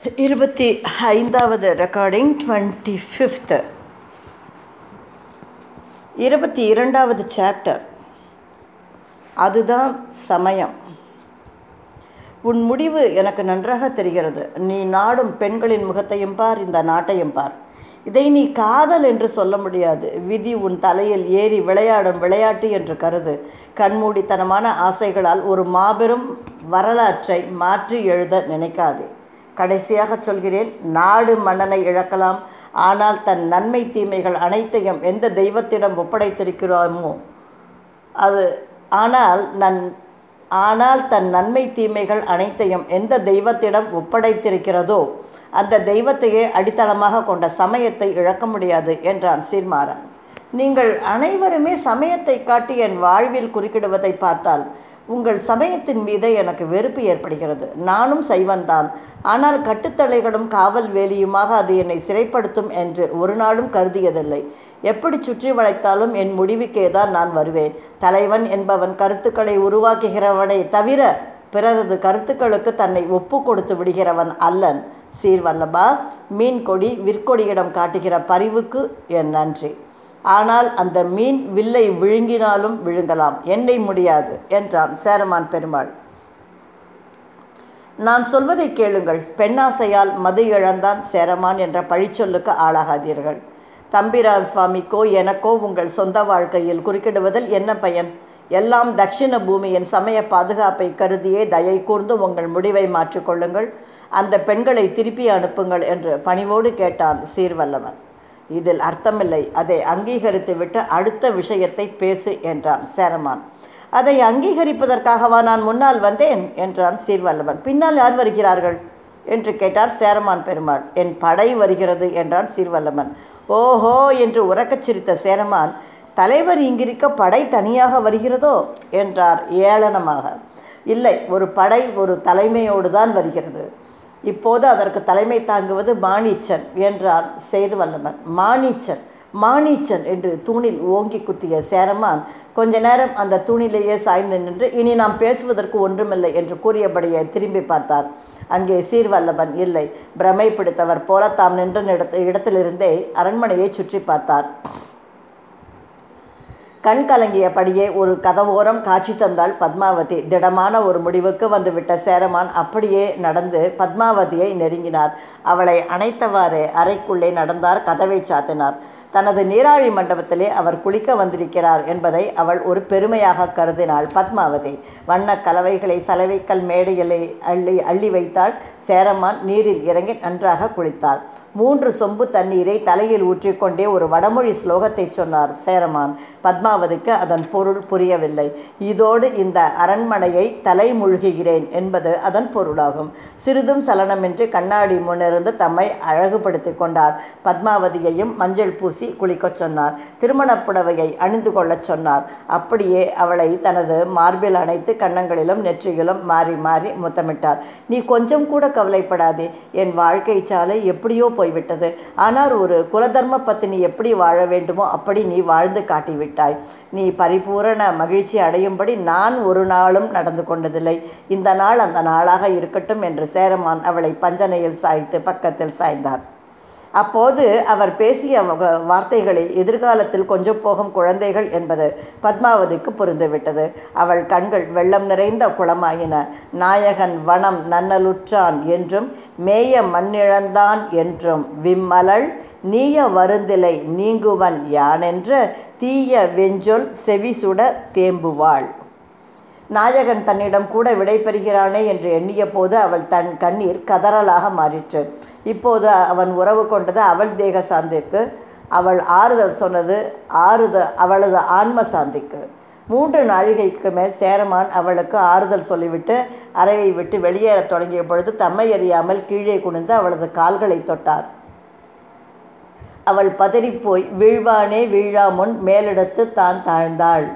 இருபத்தி ஐந்தாவது recording twenty fifth இருபத்தி இரண்டாவது சாப்டர் அதுதான் சமயம். உன் முடிவு எனக்கு நன்றாக தெரிகிறது. நீ நாடும் பெண்களின் முகத்தையும் பார் இந்த நாட்டையும் பார். இதை நீ காதல் என்று சொல்ல முடியாது. விதி உன் தலையில் ஏறி விளையாடும் விளையாட்டு என்று கருது. கண்மூடித்தனமான ஆசைகளால் ஒரு மாபெரும் வரலாற்றை மாற்றி எழுத நினைக்காதே. கடைசியாக சொல்கிறேன் நாடு மன்னனை இழக்கலாம். ஆனால் தன் நன்மை தீமைகள் அனைத்தையும் எந்த தெய்வத்திடம் ஒப்படைத்திருக்கிறோமோ அது ஆனால் நன் ஆனால் தன் நன்மை தீமைகள் அனைத்தையும் எந்த தெய்வத்திடம் ஒப்படைத்திருக்கிறதோ அந்த தெய்வத்தையே அடித்தளமாக கொண்ட சமயத்தை இழக்க முடியாது என்றான் சீர்மாறன். நீங்கள் அனைவருமே சமயத்தை காட்டி என் வாழ்வில் குறுக்கிடுவதை பார்த்தால் உங்கள் சமயத்தின் மீது எனக்கு வெறுப்பு ஏற்படுகிறது. நானும் செய்வன்தான் ஆனால் கட்டுத்தளைகளும் காவல் வேலியுமாக அது என்னை சிறைப்படுத்தும் என்று ஒரு நாளும் கருதியதில்லை. எப்படி சுற்றி வளைத்தாலும் என் முடிவுக்கே தான் நான் வருவேன். தலைவன் என்பவன் கருத்துக்களை உருவாக்குகிறவனை தவிர பிறரது கருத்துக்களுக்கு தன்னை ஒப்பு கொடுத்து விடுகிறவன் அல்லன். சீர்வல்லபா மீன் கொடி விற்கொடியிடம் காட்டுகிற பரிவுக்கு என் நன்றி. ஆனால் அந்த மீன் வில்லை விழுங்கினாலும் விழுங்கலாம். என்னை முடியாது என்றான் சேரமான் பெருமாள். நான் சொல்வதை கேளுங்கள். பெண்ணாசையால் மது இழந்தான் சேரமான் என்ற பழிச்சொல்லுக்கு ஆளாகாதீர்கள். தம்பிரான் சுவாமிக்கோ எனக்கோ உங்கள் சொந்த வாழ்க்கையில் குறுக்கிடுவதில் என்ன பயன்? எல்லாம் தட்சிண பூமியின் சமய பாதுகாப்பை கருதியே தயை கூர்ந்து உங்கள் முடிவை மாற்றிக்கொள்ளுங்கள் அந்த பெண்களை திருப்பி அனுப்புங்கள் என்று பணிவோடு கேட்டான் சீர்வல்லவன். இதில் அர்த்தமில்லை. அதை அங்கீகரித்து விட்டு அடுத்த விஷயத்தை பேசு என்றான் சேரமான். அதை அங்கீகரிப்பதற்காகவா நான் முன்னால் வந்தேன்? என்றான் சீர்வல்லவன். பின்னால் யார் வருகிறார்கள்? என்று கேட்டார் சேரமான் பெருமாள். என் படை வருகிறது என்றான் சீர்வல்லவன். ஓஹோ என்று உறக்கச் சிரித்த சேரமான் தலைவர் இங்கிருக்க படை தனியாக வருகிறதோ? என்றார் ஏளனமாக. இல்லை ஒரு படை ஒரு தலைமையோடு தான் வருகிறது. இப்போது அதற்கு தலைமை தாங்குவது மாணிச்சன் என்றான் சேருவல்லவன் மாணிச்சன் மாணிச்சன் என்று தூணில் ஓங்கி குத்திய சேரமான் கொஞ்ச நேரம் அந்த தூணிலேயே சாய்ந்து நின்று இனி நாம் பேசுவதற்கு ஒன்றுமில்லை என்று கூறியபடியே திரும்பி பார்த்தார். அங்கே சீர்வல்லவன் இல்லை. பிரமை பிடித்தவர் போல தாம் நின்ற இடத்து இடத்திலிருந்தே அரண்மனையை சுற்றி பார்த்தார். கண் கலங்கியபடியே ஒரு கதவோரம் காட்சி தந்தாள் பத்மாவதி. திடமான ஒரு முடிவுக்கு வந்துவிட்ட சேரமான் அப்படியே நடந்து பத்மாவதியை நெருங்கினார். அவளை அணைத்தவாறு அறைக்குள்ளே நடந்தார் கதவை சாத்தினார். தனது நீராழி மண்டபத்திலே அவர் குளிக்க வந்திருக்கிறார் என்பதை அவள் ஒரு பெருமையாக கருதினாள். பத்மாவதி வண்ண கலவைகளை சலவைக்கல் மேடைகளை அள்ளி அள்ளி வைத்தாள். சேரமான் நீரில் இறங்கி நன்றாக குளித்தாள். மூன்று சொம்பு தண்ணீரை தலையில் ஊற்றிக்கொண்டே ஒரு வடமொழி ஸ்லோகத்தை சொன்னார் சேரமான் பத்மாவதிக்கு அதன் பொருள் புரியவில்லை. இதோடு இந்த அரண்மனையை தலைமூழ்குகிறேன் என்பது அதன் பொருளாகும். சிறிதும் சலனமின்றி கண்ணாடி முன்னிருந்து தம்மை அழகுபடுத்தி கொண்டார். பத்மாவதியையும் மஞ்சள் பூசி பூசி குளிக்கச் சொன்னார். திருமணப் புடவையை அணிந்து கொள்ளச் சொன்னார். அப்படியே அவளை தனது மார்பில் அணைத்து கன்னங்களிலும் நெற்றியிலும் மாறி மாறி முத்தமிட்டார். நீ கொஞ்சம் கூட கவலைப்படாதே. என் வாழ்க்கை சாலை எப்படியோ போய்விட்டது. ஆனால் ஒரு குலதர்ம பத்தினி எப்படி வாழ வேண்டுமோ அப்படி நீ வாழ்ந்து காட்டிவிட்டாய். நீ பரிபூரண மகிழ்ச்சி அடையும்படி நான் ஒரு நாளும் நடந்து கொண்டதில்லை. இந்த நாள் அந்த நாளாக இருக்கட்டும் என்று சேரமான் அவளை பஞ்சனையில் சாய்த்து பக்கத்தில் சாய்ந்தார். அப்போது அவர் பேசிய வார்த்தைகளை எதிர்காலத்தில் கொஞ்சம் போகும் குழந்தைகள் என்பது பத்மாவதிக்கு புரிந்துவிட்டது. அவள் கண்கள் வெள்ளம் நிறைந்த குளமாயின. நாயகன் வனம் நன்னலுற்றான் என்றும் மேய மண்ணிழந்தான் என்றும் விம்மலள் நீய வருந்திலை நீங்குவன் யானென்ற தீய வெஞ்சொல் செவிசுட தேம்புவாள். நாயகன் தன்னிடம் கூட விடைபெறுகிறானே என்று எண்ணிய போது அவள் தன் கண்ணீர் கதறலாக மாறிற்று. இப்போது அவன் உறவு கொண்டது அவள் தேக சாந்திக்கு அவள் ஆறுதல் சொன்னது ஆறுதல் அவளது ஆன்ம சாந்திக்கு. மூன்று நாழிகைக்கு மேல் சேரமான் அவளுக்கு ஆறுதல் சொல்லிவிட்டு அறையை விட்டு வெளியேறத் தொடங்கிய பொழுது தம்மை அறியாமல் கீழே குனிந்து அவளது கால்களை தொட்டார். அவள் பதறிப்போய் வீழ்வானே வீழாமுன் மேலிடத்து தான் தாழ்ந்தாள்.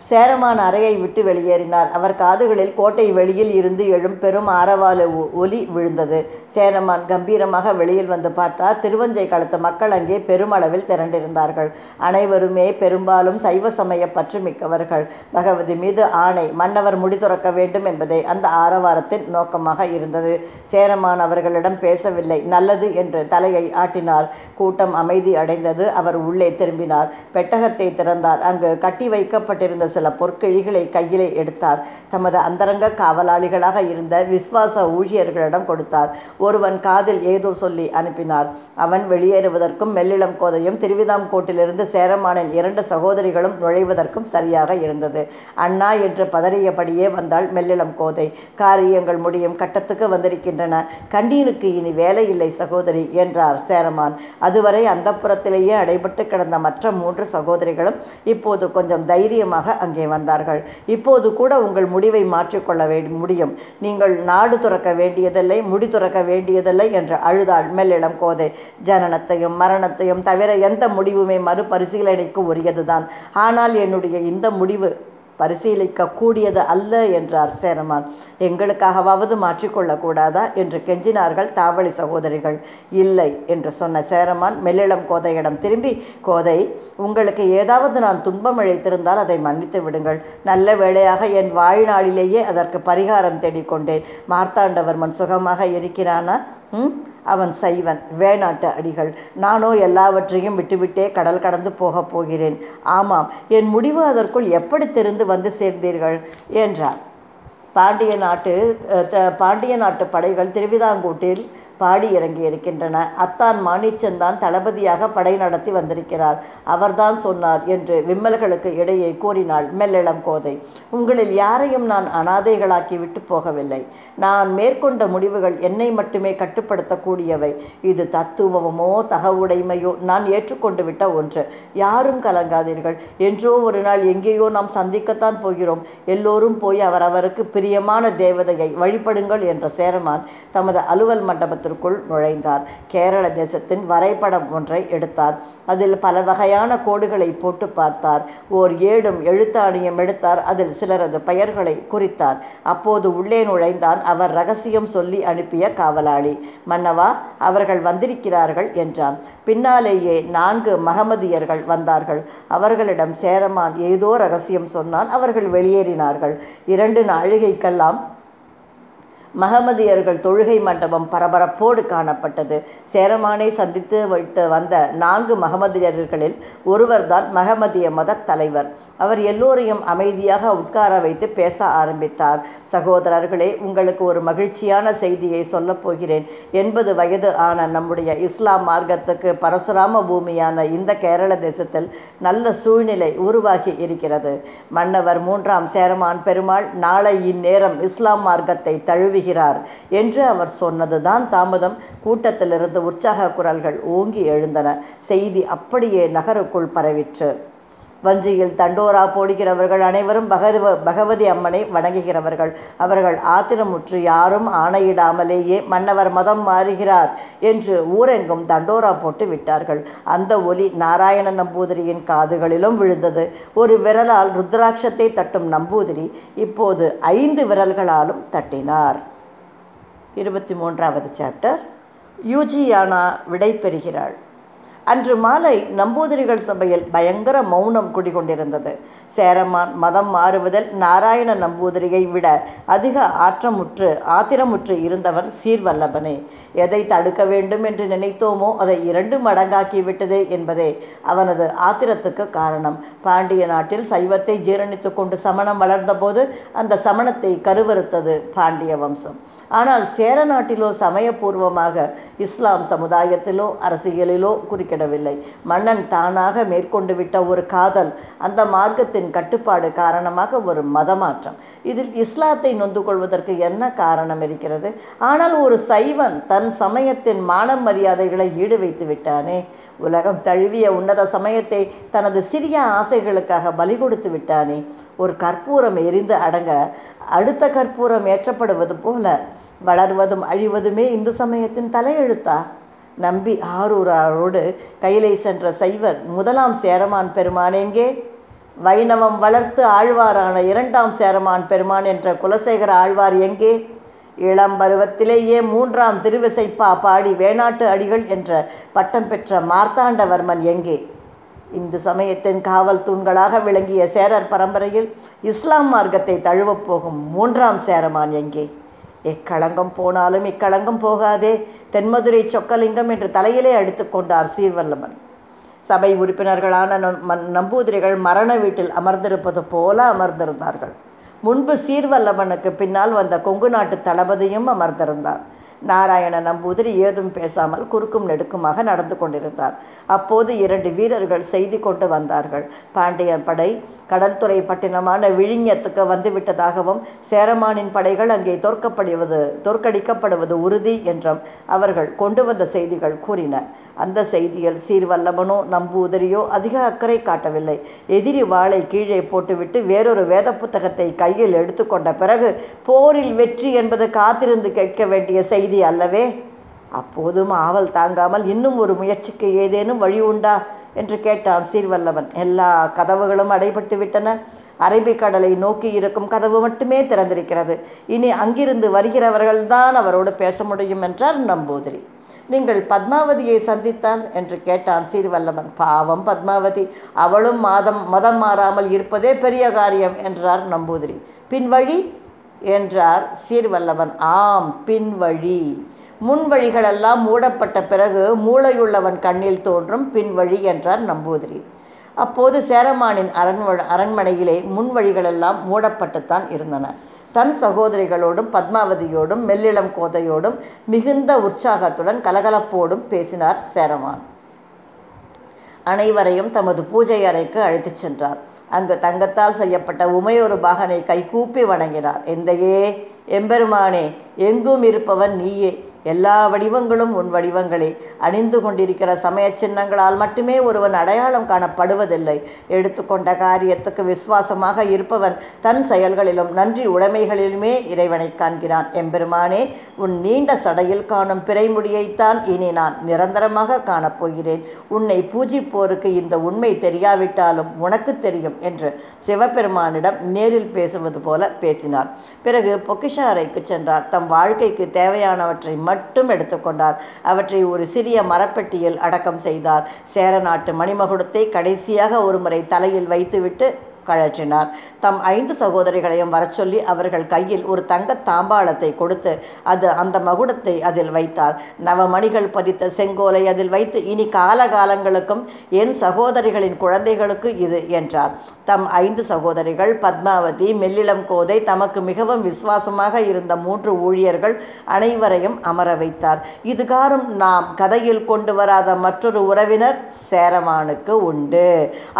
சேரமான் அறையை விட்டு வெளியேறினார். அவர் காதுகளில் கோட்டை வெளியில் இருந்து எழும் பெரும் ஆரவால ஒ- ஒலி விழுந்தது. சேரமான் கம்பீரமாக வெளியில் வந்து பார்த்தார். திருவஞ்சை களத்து மக்கள் அங்கே பெருமளவில் திரண்டிருந்தார்கள். அனைவருமே பெரும்பாலும் சைவ சமய பற்று மிக்கவர்கள் பகவதி மீது ஆணை மன்னவர் முடி துறக்க வேண்டும் என்பதே அந்த ஆரவாரத்தின் நோக்கமாக இருந்தது. சேரமான் அவர்களிடம் பேசவில்லை. நல்லது என்று தலையை ஆட்டினார். கூட்டம் அமைதி அடைந்தது. அவர் உள்ளே திரும்பினார். பெட்டகத்தை திறந்தார். அங்கு கட்டி வைக்கப்பட்டிருந்த சில பொற்கிழிகளை கையிலே எடுத்தார். தமது அந்தரங்க காவலாளிகளாக இருந்த விஸ்வாச ஊழியர்களிடம் கொடுத்தார். ஒருவன் காதில் ஏதோ சொல்லி அனுப்பினார். அவன் வெளியேறுவதற்கும் மெல்லிளம் கோதையும் திருவிதாங்கோட்டிலிருந்து சேரமானின் இரண்டு சகோதரிகளும் நுழைவதற்கும் சரியாக இருந்தது. அண்ணா என்று பதறியபடியே வந்தாள் மெல்லிளம் கோதை. காரியங்கள் முடியும் கட்டத்துக்கு வந்திருக்கின்றன. கண்டீனுக்கு இனி வேலை இல்லை சகோதரி என்றார் சேரமான். அதுவரை அந்தப்புறத்திலேயே அடைபட்டு கிடந்த மற்ற மூன்று சகோதரிகளும் இப்போது கொஞ்சம் தைரியமாக அங்கே வந்தார்கள். இப்போது கூட உங்கள் முடிவை மாற்றிக்கொள்ள வே முடியும். நீங்கள் நாடு துறக்க வேண்டியதில்லை முடி துறக்க வேண்டியதில்லை என்று அழுதாள் மெல்லிளம் கோதை. ஜனனத்தையும் மரணத்தையும் தவிர எந்த முடிவுமே மறுபரிசீலனைக்கு உரியதுதான். ஆனால் என்னுடைய இந்த முடிவு பரிசீலிக்க கூடியது அல்ல என்றார் சேரமான். எங்களுக்காகவாவது மாற்றிக்கொள்ளக்கூடாதா என்று கெஞ்சினார்கள் தாவளி சகோதரிகள். இல்லை என்று சொன்ன சேரமான் மெல்லிளம் கோதையிடம் திரும்பி கோதை உங்களுக்கு ஏதாவது நான் துன்பம் இழைத்திருந்தால் அதை மன்னித்து விடுங்கள். நல்ல வேளையாக என் வாழ்நாளிலேயே அதற்கு பரிகாரம் தேடிக்கொண்டேன். மார்த்தாண்டவர்மன் சுகமாக இருக்கிறானா? ம்? அவன் சைவன் வேணாட்டு அடிகள். நானோ எல்லாவற்றையும் விட்டுவிட்டே கடல் கடந்து போகப் போகிறேன். ஆமாம் என் முடிவு அதற்குள் எப்படி தெரிந்து வந்து சேர்ந்தீர்கள்? என்றார் பாண்டிய நாட்டு த- பாண்டிய நாட்டு படைகள் திருவிதாங்கூட்டில் பாடி இறங்கி இருக்கின்றன. அத்தான் மாணிச்சந்தான் தளபதியாக படை நடத்தி வந்திருக்கிறார். அவர்தான் சொன்னார் என்று விம்மல்களுக்கு இடையே கூறினாள் மெல்லிளம் கோதை. உங்களில் யாரையும் நான் அனாதைகளாக்கி விட்டு போகவில்லை. நான் மேற்கொண்ட முடிவுகள் என்னை மட்டுமே கட்டுப்படுத்தக்கூடியவை. இது தத்துவமோ தகவுடைமையோ நான் ஏற்றுக்கொண்டு விட்ட ஒன்று. யாரும் கலங்காதீர்கள். என்றோ ஒரு நாள் எங்கேயோ நாம் சந்திக்கத்தான் போகிறோம். எல்லோரும் போய் அவரவருக்கு பிரியமான தேவதையை வழிபடுங்கள் என்ற சேரமான் தமது அலுவல் மண்டபத்தில் மண்டபத்திற்குள் நுழைந்தார். கேரள தேசத்தின் வரைபடம் ஒன்றை எடுத்தார். அதில் பல வகையான கோடுகளை போட்டு பார்த்தார். ஓர் ஏடும் எழுத்தாணியும் எடுத்தார். அதில் சிலரது பெயர்களை குறித்தார். அப்போது உள்ளே நுழைந்தான் அவர் ரகசியம் சொல்லி அனுப்பிய காவலாளி. மன்னவா அவர்கள் வந்திருக்கிறார்கள் என்றான். பின்னாலேயே நான்கு மகமதியர்கள் வந்தார்கள். அவர்களிடம் சேரமான் ஏதோ ரகசியம் சொன்னான். அவர்கள் வெளியேறினார்கள். இரண்டு நாழிகைக்கெல்லாம் மகமதியர்கள் தொழுகை மண்டபம் பரபரப்போடு காணப்பட்டது. சேரமானை சந்தித்து விட்டு வந்த நான்கு மகமதியர்களில் ஒருவர்தான் மகமதிய மத தலைவர். அவர் எல்லோரையும் அமைதியாக உட்கார வைத்து பேச ஆரம்பித்தார். சகோதரர்களே உங்களுக்கு ஒரு மகிழ்ச்சியான செய்தியை சொல்லப் போகிறேன். எண்பது வயது ஆன நம்முடைய இஸ்லாம் மார்க்கத்துக்கு பரசுராம பூமியான இந்த கேரள தேசத்தில் நல்ல சூழ்நிலை உருவாகி இருக்கிறது. மன்னவர் மூன்றாம் சேரமான் பெருமாள் நாளை இந்நேரம் இஸ்லாம் மார்க்கத்தை தழுவி தழுவுகிறார் என்று அவர் சொன்னதுதான் தாமதம். கூட்டத்திலிருந்து உற்சாக குரல்கள் ஓங்கி எழுந்தன. செய்தி அப்படியே நகருக்குள் பரவிற்று. வஞ்சியில் தண்டோரா போடுகிறவர்கள் அனைவரும் பகவ பகவதி அம்மனை வணங்குகிறவர்கள். அவர்கள் ஆத்திரமுற்று யாரும் ஆணையிடாமலேயே மன்னவர் மதம் மாறுகிறார் என்று ஊரெங்கும் தண்டோரா போட்டு விட்டார்கள். அந்த ஒலி நாராயண நம்பூதிரியின் காதுகளிலும் விழுந்தது. ஒரு விரலால் ருத்ராட்சத்தை தட்டும் நம்பூதிரி இப்போது ஐந்து விரல்களாலும் தட்டினார். இருபத்தி மூன்றாவது சாப்டர். யூஜியானா விடை பெறுகிறாள் அன்று மாலை நம்பூதிரிகள் சபையில் பயங்கர மௌனம் குடிகொண்டிருந்தது. சேரமான் மதம் மாறுவதில் நாராயண நம்பூதிரியை விட அதிக ஆற்றமுற்று ஆத்திரமுற்று இருந்தவர் சீர்வல்லபனே. எதை தடுக்க வேண்டும் என்று நினைத்தோமோ அதை இரண்டு மடங்காக்கிவிட்டது என்பதே அவனது ஆத்திரத்துக்கு காரணம். பாண்டிய நாட்டில் சைவத்தை ஜீரணித்து கொண்டு சமணம் வளர்ந்தபோது அந்த சமணத்தை கருவறுத்தது பாண்டிய வம்சம். ஆனால் சேர நாட்டிலோ சமயபூர்வமாக இஸ்லாம் சமுதாயத்திலோ அரசியலிலோ குறுக்கிடவில்லை மன்னன் தானாக மேற்கொண்டு விட்ட ஒரு காதல் அந்த மார்க்கத்தின் கட்டுப்பாடு காரணமாக ஒரு மதமாற்றம். இதில் இஸ்லாத்தை நொந்து கொள்வதற்கு என்ன காரணம் இருக்கிறது? ஆனால் ஒரு சைவன் தன் சமயத்தின் மான மரியாதைகளை ஈடு வைத்து விட்டானே. உலகம் தழுவிய உன்னத சமயத்தை தனது சிறிய ஆசைகளுக்காக பலி கொடுத்து விட்டானே. ஒரு கற்பூரம் எரிந்து அடங்க அடுத்த கற்பூரம் ஏற்றப்படுவது போல வளர்வதும் அழிவதுமே இந்து சமயத்தின் தலையெழுத்தா? நம்பி ஆரூராரோடு கையிலை சென்ற சைவர் முதலாம் சேரமான் பெருமான் எங்கே? வைணவம் வளர்த்து ஆழ்வாரான இரண்டாம் சேரமான் பெருமான் என்ற குலசேகர ஆழ்வார் எங்கே? இளம் பருவத்திலேயே மூன்றாம் திருவிசைப்பா பாடி வேணாட்டு அடிகள் என்ற பட்டம் பெற்ற மார்த்தாண்டவர்மன் எங்கே? இந்து சமயத்தின் காவல் தூண்களாக விளங்கிய சேரர் பரம்பரையில் இஸ்லாம் மார்க்கத்தை தழுவப் போகும் மூன்றாம் சேரமான் எங்கே? எக்களங்கம் போனாலும் இக்களங்கம் போகாதே. தென்மதுரை சொக்கலிங்கம் என்று தலையிலே அடித்து கொண்டார் சீர்வல்லமன் சபை உறுப்பினர்களான நம்- நம்பூதிரிகள் மரண வீட்டில் அமர்ந்திருப்பது போல அமர்ந்திருந்தார்கள். முன்பு சீர்வல்லவனுக்கு பின்னால் வந்த கொங்கு நாட்டு தளபதியும் அமர்ந்திருந்தார். நாராயண நம்பூதிரி ஏதும் பேசாமல் குறுக்கும் நெடுக்குமாக நடந்து கொண்டிருந்தார். அப்போது இரண்டு வீரர்கள் செய்தி கொண்டு வந்தார்கள். பாண்டியன் படை கடல்துறை பட்டினமான விழிஞத்துக்கு வந்துவிட்டதாகவும் சேரமானின் படைகள் அங்கே தோற்கப்படுவது தோற்கடிக்கப்படுவது உறுதி என்றும் அவர்கள் கொண்டு வந்த செய்திகள் கூறின. அந்த செய்தியில் சீர்வல்லவனோ நம்பூதிரியோ அதிக அக்கறை காட்டவில்லை. எதிரி வாளை கீழே போட்டுவிட்டு வேறொரு வேத புத்தகத்தை கையில் எடுத்துக்கொண்ட பிறகு போரில் வெற்றி என்பது காத்திருந்து கேட்க வேண்டிய செய்தி அல்லவே? அப்போதும் ஆவல் தாங்காமல் இன்னும் ஒரு முயற்சிக்கு ஏதேனும் வழி உண்டா? என்று கேட்டான் சீர்வல்லவன். எல்லா கதவுகளும் அடைபட்டு விட்டன. அரபிக்கடலை நோக்கி இருக்கும் கதவு மட்டுமே திறந்திருக்கிறது. இனி அங்கிருந்து வருகிறவர்கள்தான் அவரோடு பேச முடியும் என்றார் நம்பூதிரி. நீங்கள் பத்மாவதியை சந்தித்தான் என்று கேட்டான் சீர்வல்லவன். பாவம் பத்மாவதி அவளும் மாதம் மதம் மாறாமல் இருப்பதே பெரிய காரியம் என்றார் நம்பூதிரி. பின்வழி? என்றார் சீர்வல்லவன். ஆம் பின்வழி. முன்வழிகளெல்லாம் மூடப்பட்ட பிறகு மூளையுள்ளவன் கண்ணில் தோன்றும் பின்வழி என்றார் நம்பூதிரி. அப்போது சேரமானின் அரண்ம அரண்மனையிலே முன்வழிகளெல்லாம் மூடப்பட்டுத்தான் இருந்தன. தன் சகோதரிகளோடும் பத்மாவதியோடும் மெல்லிளம் கோதையோடும் மிகுந்த உற்சாகத்துடன் கலகலப்போடும் பேசினார் சேரமான். அனைவரையும் தமது பூஜை அறைக்கு அழைத்துச் சென்றார். அங்கு தங்கத்தால் செய்யப்பட்ட உமையொரு பாகனை கைகூப்பி வணங்கினார். எந்தையே எம்பெருமானே எங்கும் இருப்பவன் நீயே. எல்லா வடிவங்களும் உன் வடிவங்களே. அணிந்து கொண்டிருக்கிற சமய சின்னங்களால் மட்டுமே ஒருவன் அடையாளம் காணப்படுவதில்லை. எடுத்துக்கொண்ட காரியத்துக்கு விசுவாசமாக இருப்பவன் தன் செயல்களிலும் நன்றி உடைமைகளிலுமே இறைவனை காண்கிறான். எம்பெருமானே உன் நீண்ட சடையில் காணும் பிறைமுடியைத்தான் இனி நான் நிரந்தரமாக காணப்போகிறேன். உன்னை பூஜிப்போருக்கு இந்த உண்மை தெரியாவிட்டாலும் உனக்கு தெரியும் என்று சிவபெருமானிடம் நேரில் பேசுவது போல பேசினார். பிறகு பொக்கிஷ அறைக்கு சென்றார். தம் வாழ்க்கைக்கு தேவையானவற்றை மட்டும் எடுத்துக்கொண்டார். அவற்றை ஒரு சிறிய மரப்பெட்டியில் அடக்கம் செய்தார். சேர நாட்டு மணிமகுடத்தை கடைசியாக ஒருமுறை தலையில் வைத்துவிட்டு கழற்றினார். தம் ஐந்து சகோதரிகளையும் வர சொல்லி அவர்கள் கையில் ஒரு தங்க தாம்பாளத்தை கொடுத்து அது அந்த மகுடத்தை அதில் வைத்தார். நவமணிகள் பதித்த செங்கோலை அதில் வைத்து இனி காலகாலங்களுக்கும் என் சகோதரிகளின் குழந்தைகளுக்கு இது என்றார். தம் ஐந்து சகோதரிகள் பத்மாவதி மெல்லிளம் கோதை தமக்கு மிகவும் விசுவாசமாக இருந்த மூன்று ஊழியர்கள் அனைவரையும் அமர வைத்தார். இதுகாரும் நாம் கதையில் கொண்டு வராத மற்றொரு உறவினர் சேரமானுக்கு உண்டு.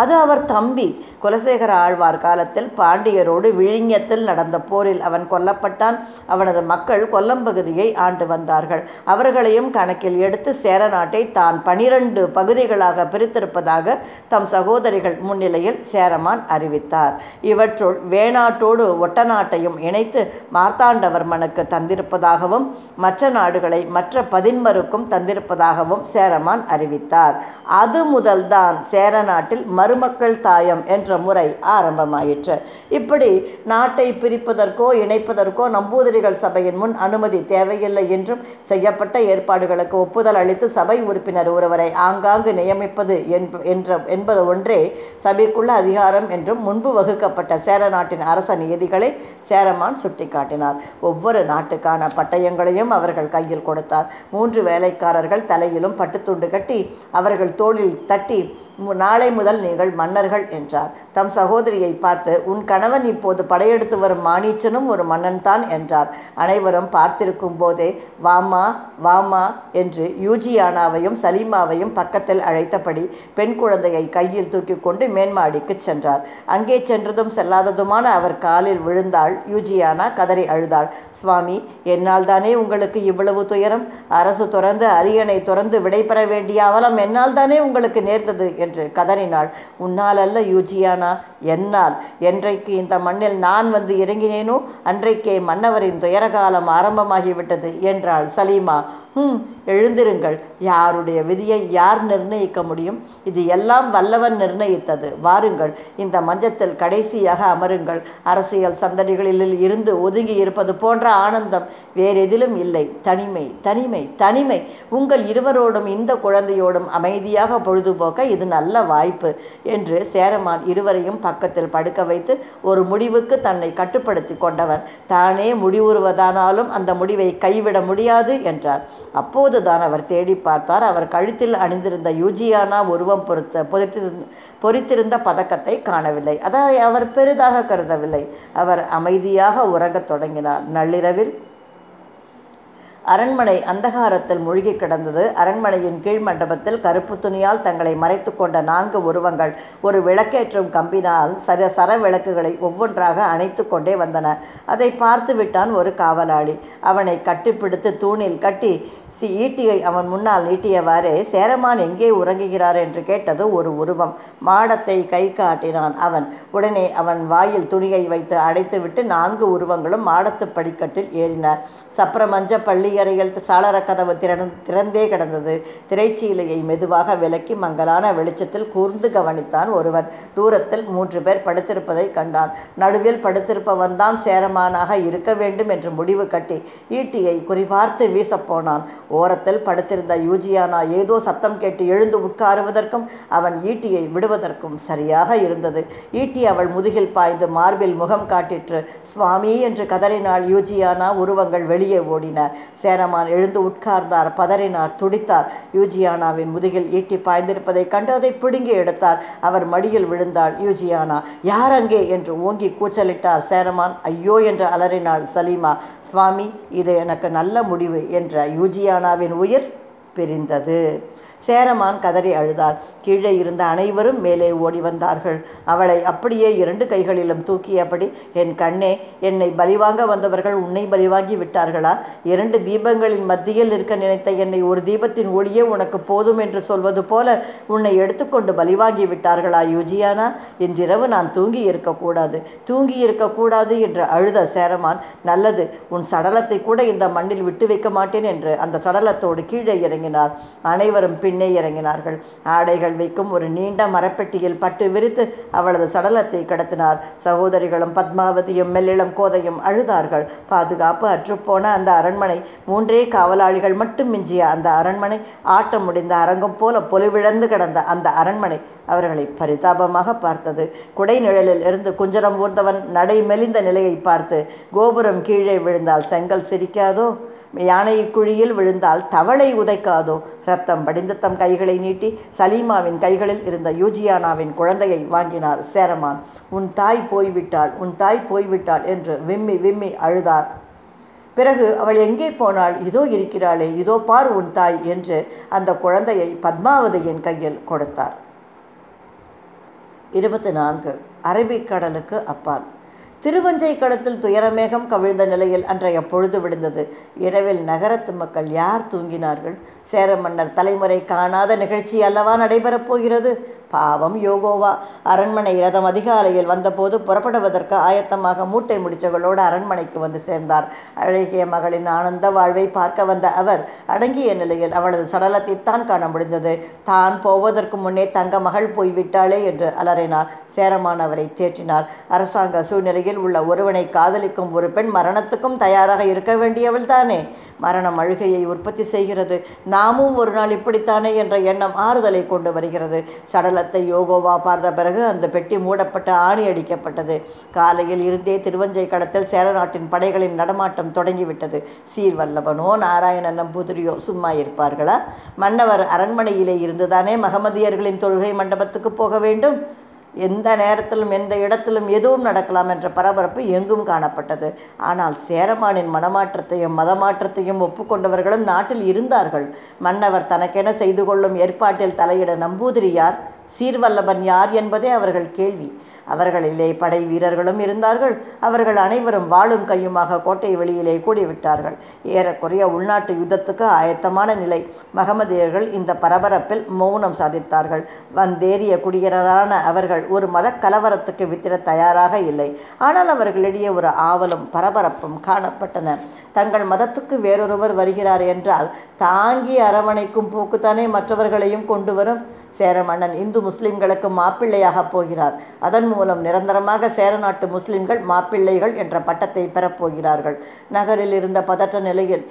அது அவர் தம்பி குலசேகர ஆழ்வார் காலத்தில் பாண்டியரோடு விழிஞத்தில் நடந்த போரில் அவன் கொல்லப்பட்டான். அவனது மக்கள் கொல்லம்பகுதியை ஆண்டு வந்தார்கள். அவர்களையும் கணக்கில் எடுத்து சேர நாட்டை தான் பனிரெண்டு பகுதிகளாக பிரித்திருப்பதாக தம் சகோதரிகள் முன்னிலையில் சேரமான் அறிவித்தார். இவற்றுள் வேணாட்டோடு ஒட்டநாட்டையும் இணைத்து மார்த்தாண்டவர்மனுக்கு தந்திருப்பதாகவும் மற்ற நாடுகளை மற்ற பதின்மருக்கும் தந்திருப்பதாகவும் சேரமான் அறிவித்தார். அது முதல்தான் சேர நாட்டில் மருமக்கள் தாயம் என்ற முறை ஆரம்பமாயிற்று. இப்படி நாட்டை பிரிப்பதற்கோ இணைப்பதற்கோ நம்பூதிரிகள் சபையின் முன் அனுமதி தேவையில்லை என்றும் செய்யப்பட்ட ஏற்பாடுகளுக்கு ஒப்புதல் அளித்து சபை உறுப்பினர் ஒருவரை ஆங்காங்கு நியமிப்பது என்ப- என்ற என்பது ஒன்றே சபைக்குள்ள அதிகாரம் என்றும் முன்பு வகுக்கப்பட்ட சேர நாட்டின் அரச நியதிகளை சேரமான் சுட்டிக்காட்டினார். ஒவ்வொரு நாட்டுக்கான பட்டயங்களையும் அவர்கள் கையில் கொடுத்தார். மூன்று வேலைக்காரர்கள் தலையிலும் பட்டுத்துண்டு கட்டி அவர்கள் தோளில் தட்டி நாளை முதல் நீங்கள் மன்னர்கள் என்றார். தம் சகோதரியை பார்த்து உன் கணவன் இப்போது படையெடுத்து வரும் மானீச்சனும் ஒரு மன்னன்தான் என்றார். அனைவரும் பார்த்திருக்கும் போதே வாமா வாமா என்று யூஜியானாவையும் சலீமாவையும் பக்கத்தில் அழைத்தபடி பெண் குழந்தையை கையில் தூக்கி கொண்டு மேன்மாடிக்கு சென்றார். அங்கே சென்றதும் செல்லாததுமான அவர் காலில் விழுந்தாள். யூஜியானா கதறி அழுதாள். சுவாமி என்னால் தானே உங்களுக்கு இவ்வளவு துயரம்? அரசு துறந்து அரியணை துறந்து விடைபெற வேண்டிய அவலம் என்னால் தானே உங்களுக்கு நேர்ந்தது என்று கதறினாள். உன்னால் அல்ல யூஜியானா? என்னால். என்றைக்கு இந்த மண்ணில் நான் வந்து இறங்கினேனோ அன்றைக்கே மன்னவரின் துயரகாலம் ஆரம்பமாகிவிட்டது என்றாள் சலீமா. ம் எழுந்திருங்கள். யாருடைய விதியை யார் நிர்ணயிக்க முடியும்? இது எல்லாம் வல்லவன் நிர்ணயித்தது. வாருங்கள் இந்த மஞ்சத்தில் கடைசியாக அமருங்கள். அரசியல் சந்தடிகளில் இருந்து ஒதுங்கி இருப்பது போன்ற ஆனந்தம் வேறெதிலும் இல்லை. தனிமை தனிமை தனிமை. உங்கள் இருவரோடும் இந்த குழந்தையோடும் அமைதியாக பொழுதுபோக்க இது நல்ல வாய்ப்பு என்று சேரமான் இருவரையும் பக்கத்தில் படுக்க வைத்து ஒரு முடிவுக்கு தன்னை கட்டுப்படுத்தி கொண்டவன். தானே முடிவுறுவதானாலும் அந்த முடிவை கைவிட முடியாது என்றார். அப்போதுதான் அவர் தேடி பார்த்தார். அவர் கழுத்தில் அணிந்திருந்த யூஜியானா உருவம் பொறுத்த பொறித்திருந்த பொறித்திருந்த பதக்கத்தை காணவில்லை. அதை அவர் பெரிதாக கருதவில்லை. அவர் அமைதியாக உறங்கத் தொடங்கினார். நள்ளிரவில் அரண்மனை அந்தகாரத்தில் மூழ்கி கிடந்தது. அரண்மனையின் கீழ் மண்டபத்தில் கருப்பு துணியால் தங்களை மறைத்து கொண்ட நான்கு உருவங்கள் ஒரு விளக்கேற்றும் கம்பினால் சர சர விளக்குகளை ஒவ்வொன்றாக அணைத்து கொண்டே வந்தன. அதை பார்த்து விட்டான் ஒரு காவலாளி. அவனை கட்டிப்பிடித்து தூணில் கட்டி சி ஈட்டியை அவன் முன்னால் நீட்டியவாறே சேரமான் எங்கே உறங்குகிறார்? என்று கேட்டது ஒரு உருவம். மாடத்தை கை காட்டினான் அவன். உடனே அவன் வாயில் துணியை வைத்து அடைத்துவிட்டு நான்கு உருவங்களும் மாடத்து படிக்கட்டில் ஏறினார் சப்ரமஞ்ச பள்ளியறையில் சாளர கதவு திறன் திறந்தே கிடந்தது. திரைச்சீலையை மெதுவாக விலக்கி மங்கலான வெளிச்சத்தில் கூர்ந்து கவனித்தான் ஒருவன். தூரத்தில் மூன்று பேர் படுத்திருப்பதை கண்டான். நடுவில் படுத்திருப்பவன் தான் சேரமானாக இருக்க வேண்டும் என்று முடிவு கட்டி ஈட்டியை குறிபார்த்து வீசப்போனான் ஓரத்தில் படுத்திருந்த யூஜியானா ஏதோ சத்தம் கேட்டு எழுந்து உட்காருவதற்கும் அவன் ஈட்டியை விடுவதற்கும் சரியாக இருந்தது. ஈட்டி அவள் முதுகில் பாய்ந்து மார்பில் முகம் காட்டிற்று. சுவாமி என்று கதறினாள் யூஜியானா. உருவங்கள் வெளியே ஓடின. சேரமான் எழுந்து உட்கார்ந்தார் பதறினார் துடித்தார். யூஜியானாவின் முதுகில் ஈட்டி பாய்ந்திருப்பதைக் கண்டு அதை பிடுங்கி எடுத்தார். அவர் மடியில் விழுந்தாள் யூஜியானா யார் அங்கே? என்று ஓங்கி கூச்சலிட்டார் சேரமான். ஐயோ என்று அலறினாள் சலீமா. சுவாமி இது எனக்கு நல்ல முடிவு என்ற யூஜியானாவின் உயிர் பிரிந்தது. சேரமான் கதறி அழுதார். கீழே இருந்த அனைவரும் மேலே ஓடி வந்தார்கள். அவளை அப்படியே இரண்டு கைகளிலும் தூக்கியபடி என் கண்ணே என்னை பலிவாங்க வந்தவர்கள் உன்னை பலிவாங்கி விட்டார்களா? இரண்டு தீபங்களின் மத்தியில் இருக்க நினைத்த என்னை ஒரு தீபத்தின் ஒளியே உனக்கு போதும் என்று சொல்வது போல உன்னை எடுத்துக்கொண்டு பலிவாங்கி விட்டார்களா யூஜியானா? இன்றிரவு நான் தூங்கி இருக்கக்கூடாது. தூங்கி இருக்கக்கூடாது என்று அழுத சேரமான் நல்லது உன் சடலத்தை கூட இந்த மண்ணில் விட்டு வைக்க மாட்டேன் என்று அந்த சடலத்தோடு கீழே இறங்கினார். அனைவரும் பின்னே இறங்கினார்கள். ஆடைகள் வைக்கும் ஒரு நீண்ட மரப்பெட்டியில் பட்டு விரித்து அவளது சடலத்தை கடத்தினார். சகோதரிகளும் பத்மாவதியும் மெல்லிளம் கோதையும் அழுதார்கள். பாதுகாப்பு அற்றுப்போன அந்த அரண்மனை மூன்றே காவலாளிகள் மட்டும் மிஞ்சிய அந்த அரண்மனை ஆட்டம் முடிந்த அரங்கம் போல பொலிவிழந்து கிடந்த அந்த அரண்மனை அவர்களை பரிதாபமாக பார்த்தது. குடை நிழலில் இருந்து குஞ்சரம் ஊர்ந்தவன் நடை மெலிந்த நிலையை பார்த்து கோபுரம் கீழே விழுந்தால் செங்கல் சிரிக்காதோ? யானை குழியில் விழுந்தால் தவளை உதைக்காதோ? ரத்தம் படிந்து தம் கைகளை நீட்டி சலீமாவின் கைகளில் இருந்த யூஜியானாவின் குழந்தையை வாங்கினார் சேரமான். உன் தாய் போய்விட்டாள் உன் தாய் போய்விட்டாள் என்று விம்மி விம்மி அழுதார். பிறகு அவள் எங்கே போனாள்? இதோ இருக்கிறாளே இதோ பார் உன் தாய் என்று அந்த குழந்தையை பத்மாவதியின் கையில் கொடுத்தார். இருபத்தி நான்கு. அரபிக்கடலுக்கு அப்பால். திருவஞ்சை கடத்தில் துயரமேகம் கவிழ்ந்த நிலையில் அன்றைய பொழுது விழுந்தது இரவில் நகரத்து மக்கள் யார் தூங்கினார்கள்? சேர மன்னர் தலைமுறை காணாத நிகழ்ச்சி அல்லவா நடைபெறப் போகிறது? பாவம் யோகோவா. அரண்மனை ரதம் அதிகாலையில் வந்தபோது புறப்படுவதற்கு ஆயத்தமாக மூட்டை முடிச்சகளோடு அரண்மனைக்கு வந்து சேர்ந்தார். அழகிய மகளின் ஆனந்த வாழ்வை பார்க்க வந்த அவர் அடங்கிய நிலையில் அவளது சடலத்தை தான் காண முடிந்தது. தான் போவதற்கு முன்னே தங்க மகள் போய்விட்டாளே என்று அலறினார். சேரமான் அவரை தேற்றினார். அரசாங்க சூழ்நிலையில் உள்ள ஒருவனை காதலிக்கும் ஒரு பெண் மரணத்துக்கும் தயாராக இருக்க வேண்டியவள் தானே மரணம் அழுகையை உற்பத்தி செய்கிறது. நாமும் ஒரு நாள் இப்படித்தானே என்ற எண்ணம் ஆறுதலை கொண்டு வருகிறது. சடலத்தை யோகோவா பார்த்த பிறகு அந்த பெட்டி மூடப்பட்டு ஆணி அடிக்கப்பட்டது. காலையில் இருந்தே திருவஞ்சை களத்தில் சேர நாட்டின் படைகளின் நடமாட்டம் தொடங்கிவிட்டது. சீர்வல்லபனோ நாராயண நம்பூதிரியோ சும்மா இருப்பார்களா? மன்னவர் அரண்மனையிலே இருந்துதானே மகமதியர்களின் தொழுகை மண்டபத்துக்கு போக வேண்டும்? எந்த நேரத்திலும் எந்த இடத்திலும் எதுவும் நடக்கலாம் என்ற பரபரப்பு எங்கும் காணப்பட்டது. ஆனால் சேரமானின் மனமாற்றத்தையும் மதமாற்றத்தையும் ஒப்புக்கொண்டவர்களும் நாட்டில் இருந்தார்கள். மன்னவர் தனக்கென செய்து கொள்ளும் ஏற்பாட்டில் தலையிட நம்பூதிரி யார் சீர்வல்லபன் யார் என்பதே அவர்கள் கேள்வி. அவர்களிலே படை வீரர்களும் இருந்தார்கள். அவர்கள் அனைவரும் வாழும் கையுமாக கோட்டை வெளியிலே கூடிவிட்டார்கள். ஏறக்குறைய உள்நாட்டு யுத்தத்துக்கு ஆயத்தமான நிலை. மகமதியர்கள் இந்த பரபரப்பில் மௌனம் சாதித்தார்கள். வந்தேறிய குடியரரான அவர்கள் ஒரு மத கலவரத்துக்கு வித்திட தயாராக இல்லை. ஆனால் அவர்களிடையே ஒரு ஆவலும் பரபரப்பும் காணப்பட்டன. தங்கள் மதத்துக்கு வேறொருவர் வருகிறார் என்றால் தாங்கி அரவணைக்கும் போக்குத்தானே மற்றவர்களையும் கொண்டு வரும்? சேர மன்னன் இந்து முஸ்லிம்களுக்கு மாப்பிள்ளையாக போகிறார். அதன் மூலம் நிரந்தரமாக சேரநாட்டு முஸ்லிம்கள் மாப்பிள்ளைகள் என்ற பட்டத்தை பெறப்போகிறார்கள் நகரில் இருந்த பதற்ற நிலையில்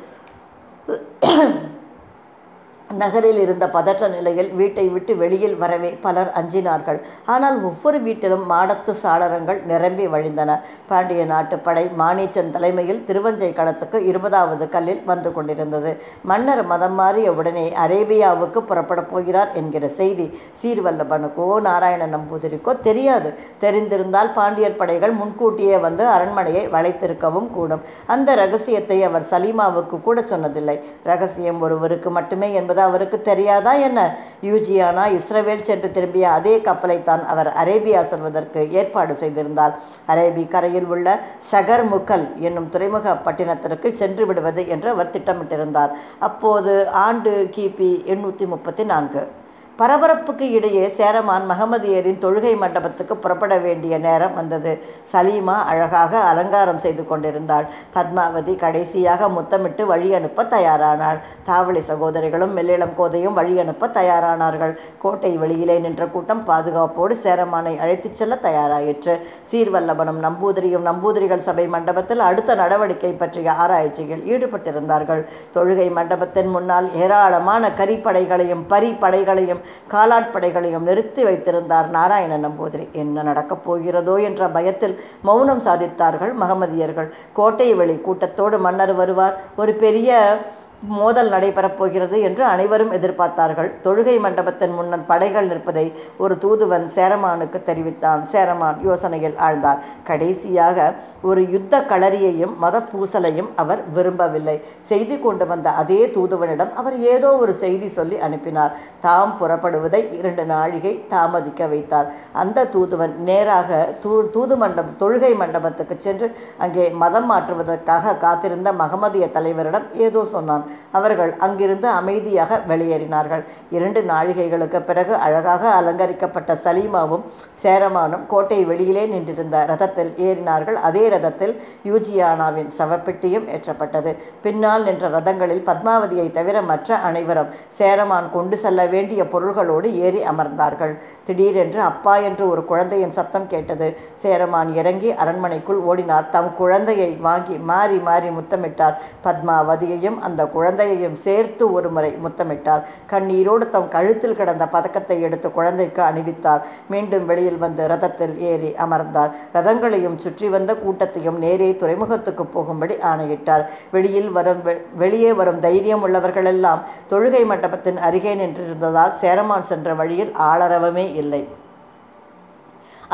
நகரில் இருந்த பதற்ற நிலையில் வீட்டை விட்டு வெளியில் வரவே பலர் அஞ்சினார்கள். ஆனால் ஒவ்வொரு வீட்டிலும் மாடத்து சாளரங்கள் நிரம்பி வழிந்தன. பாண்டிய நாட்டுப்படை படை மாணிச்சன் தலைமையில் திருவஞ்சை களத்துக்கு இருபதாவது கல்லில் வந்து கொண்டிருந்தது. மன்னர் மதம் மாறிய உடனே அரேபியாவுக்கு புறப்பட போகிறார் என்கிற செய்தி. சீர்வல்லபனுக்கோ நாராயண நம்பூதிரிக்கோ தெரியாது. தெரிந்திருந்தால் பாண்டியர் படைகள் முன்கூட்டியே வந்து அரண்மனையை வளைத்திருக்கவும் கூடும். அந்த ரகசியத்தை அவர் சலீமாவுக்கு கூட சொன்னதில்லை. ரகசியம் ஒருவருக்கு மட்டுமே என்பது என்பது அவருக்கு தெரியாதா என்ன? யூஜியானா இஸ்ரேல் சென்று திரும்பிய அதே கப்பலைத்தான் அவர் அரேபியா செல்வதற்கு ஏற்பாடு செய்திருந்தார். அரேபி கரையில் உள்ள ஷகர் முக்கல் என்னும் துறைமுக பட்டினத்திற்கு சென்று விடுவது என்று அவர் திட்டமிட்டிருந்தார். அப்போது ஆண்டு கிபி எண்ணூற்றி முப்பத்தி நான்கு. பரபரப்புக்கு இடையே சேரமான் மகமதியரின் தொழுகை மண்டபத்துக்கு புறப்பட வேண்டிய நேரம் வந்தது. சலீமா அழகாக அலங்காரம் செய்து கொண்டிருந்தாள். பத்மாவதி கடைசியாக முத்தமிட்டு வழி அனுப்ப தயாரானாள். தாவளி சகோதரிகளும் மெல்லிளம் கோதையும் வழி அனுப்ப தயாரானார்கள். கோட்டை வெளியிலே நின்ற கூட்டம் பாதுகாப்போடு சேரமானை அழைத்துச் செல்ல தயாராயிற்று. சீர்வல்லபனும் நம்பூதிரியும் நம்பூதிரிகள் சபை மண்டபத்தில் அடுத்த நடவடிக்கை பற்றிய ஆராய்ச்சியில் ஈடுபட்டிருந்தார்கள். தொழுகை மண்டபத்தின் முன்னால் ஏராளமான கரிப்படைகளையும் பரிப்படைகளையும் காலாட்படைகளையும் நிறுத்தி வைத்திருந்தார் நாராயண நம்பூதிரி. என்ன நடக்கப் போகிறதோ என்ற பயத்தில் மௌனம் சாதித்தார்கள் மகமதியர்கள். கோட்டை வெளி கூட்டத்தோடு மன்னர் வருவார். ஒரு பெரிய மோதல் நடைபெறப் போகிறது என்று அனைவரும் எதிர்பார்த்தார்கள். தொழுகை மண்டபத்தின் முன்னர் படைகள் நிற்பதை ஒரு தூதுவன் சேரமானுக்கு தெரிவித்தான். சேரமான் யோசனையில் ஆழ்ந்தார். கடைசியாக ஒரு யுத்த களரியையும் மத பூசலையும் அவர் விரும்பவில்லை. செய்தி கொண்டு வந்த அதே தூதுவனிடம் அவர் ஏதோ ஒரு செய்தி சொல்லி அனுப்பினார். தாம் புறப்படுவதை இரண்டு நாழிகை தாமதிக்க வைத்தார். அந்த தூதுவன் நேராக தூ தூது மண்டபம் தொழுகை மண்டபத்துக்கு சென்று அங்கே மதம் மாற்றுவதற்காக காத்திருந்த மகமதிய தலைவரிடம் ஏதோ சொன்னான். அவர்கள் அங்கிருந்து அமைதியாக வெளியேறினார்கள். இரண்டு நாழிகைகளுக்கு பிறகு அழகாக அலங்கரிக்கப்பட்ட சலீமாவும் சேரமானும் கோட்டை வெளியிலே நின்றிருந்த ரதத்தில் ஏறினார்கள். அதே ரதத்தில் யூஜியானாவின் சவப்பெட்டியும் ஏற்றப்பட்டது. பின்னால் நின்ற ரதங்களில் பத்மாவதியை தவிர மற்ற அனைவரும் சேரமான் கொண்டு செல்ல வேண்டிய பொருள்களோடு ஏறி அமர்ந்தார்கள். திடீரென்று அப்பா என்று ஒரு குழந்தையின் சத்தம் கேட்டது. சேரமான் இறங்கி அரண்மனைக்குள் ஓடினார். தம் குழந்தையை வாங்கி மாறி மாறி முத்தமிட்டார். பத்மாவதியையும் அந்த குழந்தையையும் சேர்த்து ஒரு முறை முத்தமிட்டார். கண்ணீரோடு தம் கழுத்தில் கிடந்த பதக்கத்தை எடுத்து குழந்தைக்கு அணிவித்தார். மீண்டும் வெளியில் வந்து ரதத்தில் ஏறி அமர்ந்தார். ரதங்களையும் சுற்றி வந்த கூட்டத்தையும் நேரே துறைமுகத்துக்கு போகும்படி ஆணையிட்டார். வெளியில் வரும் வெளியே வரும் தைரியம் உள்ளவர்களெல்லாம் தொழுகை மண்டபத்தின் அருகே நின்றிருந்ததால் சேரமான் சென்ற வழியில் ஆளரவமே இல்லை.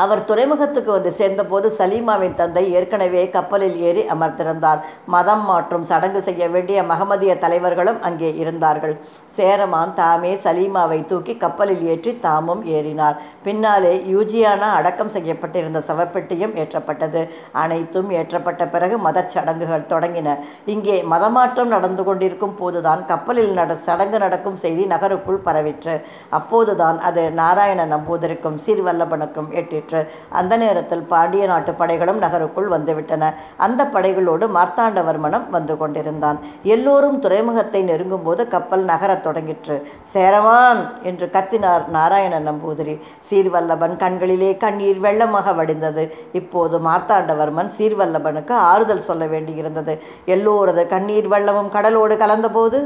அவர் துறைமுகத்துக்கு வந்து சேர்ந்தபோது சலீமாவின் தந்தை ஏற்கனவே கப்பலில் ஏறி அமர்ந்திருந்தார். மதம் மாற்றும் சடங்கு செய்ய வேண்டிய மகமதிய தலைவர்களும் அங்கே இருந்தார்கள். சேரமான் தாமே சலீமாவை தூக்கி கப்பலில் ஏற்றி தாமும் ஏறினார். பின்னாலே யூஜியானா அடக்கம் செய்யப்பட்டிருந்த சவப்பெட்டியும் ஏற்றப்பட்டது. அனைத்தும் ஏற்றப்பட்ட பிறகு மதச் சடங்குகள் தொடங்கின. இங்கே மதமாற்றம் நடந்து கொண்டிருக்கும் போதுதான் கப்பலில் நட சடங்கு நடக்கும் செய்தி நகருக்குள் பரவிற்று. அப்போதுதான் அது நாராயண நம்பூதருக்கும் சீர்வல்லபனுக்கும் எட்டிற்று. அந்த நேரத்தில் பாண்டிய நாட்டு படைகளும் நகருக்குள் வந்துவிட்டன. அந்த படைகளோடு மார்த்தாண்டவர்மனும் வந்து கொண்டிருந்தான். எல்லோரும் துறைமுகத்தை நெருங்கும் போது கப்பல் நகரத் தொடங்கிற்று. சேரவான்! என்று கத்தினார் நாராயண நம்பூதிரி. சீர்வல்லபன் கண்களிலே கண்ணீர் வெள்ளமாக வடிந்தது. இப்போது மார்த்தாண்டவர்மன் சீர்வல்லபனுக்கு ஆறுதல் சொல்ல வேண்டியிருந்தது. எல்லோரது கண்ணீர் வெள்ளமும் கடலோடு கலந்தபோது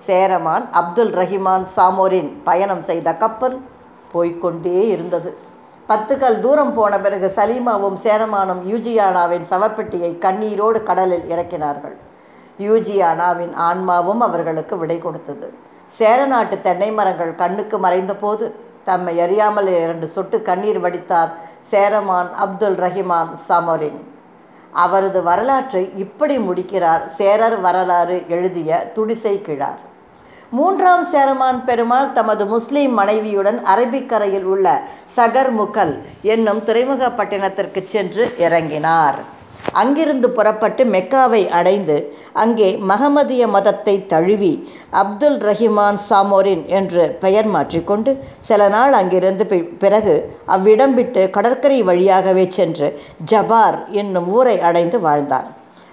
சேரமான் அப்துல் ரஹிமான் சாமோரின் பயணம் செய்த கப்பல் போய்கொண்டே இருந்தது. பத்துக்கள் தூரம் போன பிறகு சலீமாவும் சேரமானும் யூஜியானாவின் சவப்பெட்டியை கண்ணீரோடு கடலில் இறக்கினார்கள். யூஜியானாவின் ஆன்மாவும் அவர்களுக்கு விடை கொடுத்தது. சேர நாட்டு தென்னை மரங்கள் கண்ணுக்கு மறைந்தபோது தம்மை அறியாமல் இரண்டு சொட்டு கண்ணீர் வடித்தார் சேரமான் அப்துல் ரஹிமான் சமோரின். அவரது வரலாற்றை இப்படி முடிக்கிறார் சேரர் வரலாறு எழுதிய துடிசை கிழார். மூன்றாம் சேரமான் பெருமாள் தமது முஸ்லிம் மனைவியுடன் அரபிக்கரையில் உள்ள சகர்முகல் என்னும் துறைமுக பட்டினத்திற்கு சென்று இறங்கினார். அங்கிருந்து புறப்பட்டு மெக்காவை அடைந்து அங்கே மகமதிய மதத்தை தழுவி அப்துல் ரஹிமான் சாமோரின் என்று பெயர் மாற்றிக்கொண்டு சில நாள் அங்கிருந்து பிறகு அவ்விடம் விட்டு கடற்கரை வழியாகவே சென்று ஜபார் என்னும் ஊரை அடைந்து வாழ்ந்தார்.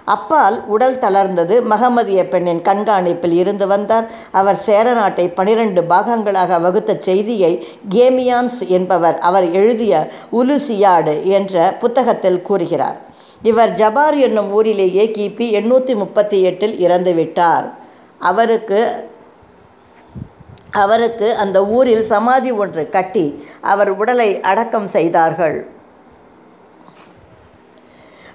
அப்பால் உடல் தளர்ந்தது. மகமதிய பெண்ணின் கண்காணிப்பில் இருந்து வந்தார். அவர் சேர நாட்டை பனிரெண்டு பாகங்களாக வகுத்த செய்தியை கேமியான்ஸ் என்பவர் அவர் எழுதிய உலுசியாடு என்ற புத்தகத்தில் கூறுகிறார். இவர் ஜபார் என்னும் ஊரிலேயே கிபி எண்ணூற்றி முப்பத்தி எட்டில் இறந்துவிட்டார் அவருக்கு அவருக்கு அந்த ஊரில் சமாதி ஒன்று கட்டி அவர் உடலை அடக்கம் செய்தார்கள்.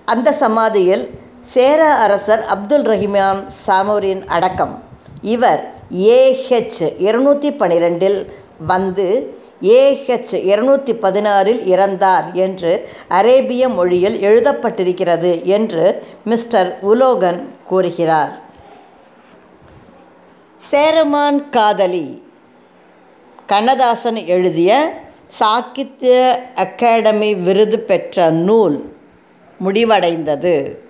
அந்த சமாதியில் சேர அரசர் அப்துல் ரஹிமான் சாமோரின் அடக்கம். இவர் ஏஹெச் இருநூற்றி பன்னிரெண்டில் வந்து ஏஹெச் இருநூற்றி பதினாறில் இறந்தார் என்று அரேபிய மொழியில் எழுதப்பட்டிருக்கிறது என்று மிஸ்டர் உலோகன் கூறுகிறார். சேரமான் காதலி. கண்ணதாசன் எழுதிய சாகித்ய அகாடமி விருது பெற்ற நூல் முடிவடைந்தது.